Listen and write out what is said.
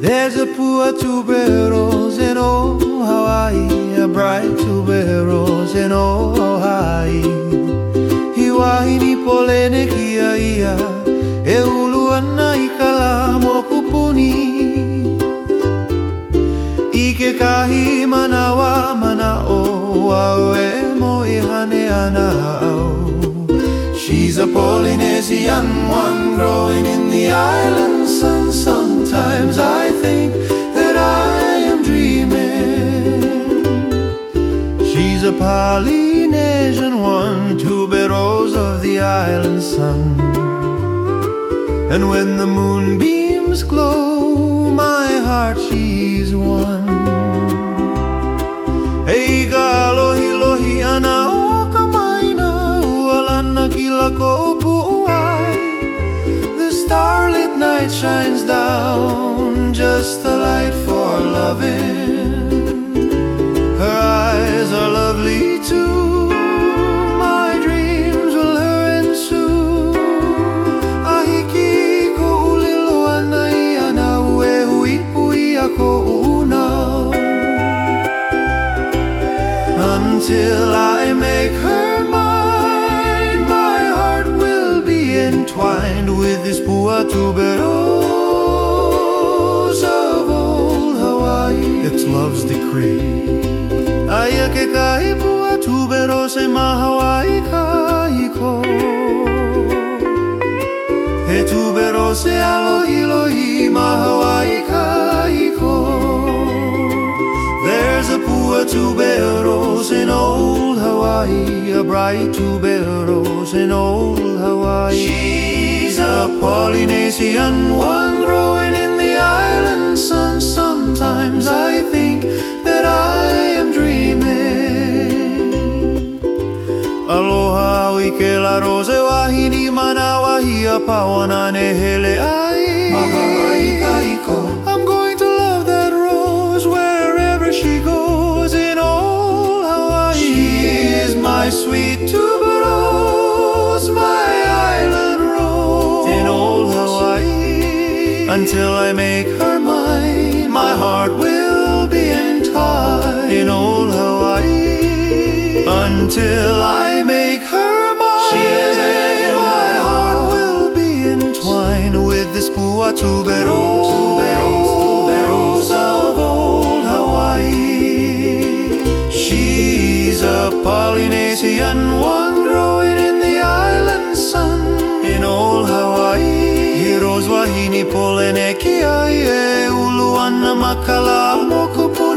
There's a poor tuberose in old Hawaii, a bright tuberose in old Hawaii. Hiwahi ni polene kia ia, e ulu ana i ka la mo kupuni. I ke kahi manawa mana o au e mo i hane ana au. She's a Polynesian one growing in the islands and She's a Polynesian one, tuberose of the island sun. And when the moonbeams glow, my heart she's one. Hey, alohi lohi ana o ka maina, ualana kila ko. The starlit night shines down, just the light for loving. Until I make her mine, my heart will be entwined with this pua tuberose of old Hawaii. It's love's decree. Aya ke kai pua tuberose ma Hawaii alohi lohi ma Hawaii, a bright tuberose in old Hawaii. She's a Polynesian one growing in the island sun. Sometimes I think that I am dreaming. Aloha i ke la rose wahini mana wahia pawana ne hele ai. I'm going my sweet tuberose, my island rose in old Hawaii. Until I make her mine, my heart will be entwined in old Hawaii. Until I make her mine, she is my heart will be entwined with this pua One growing in the island sun in old Hawaii. Heroes wahini polene kia e uluana makala mokupuni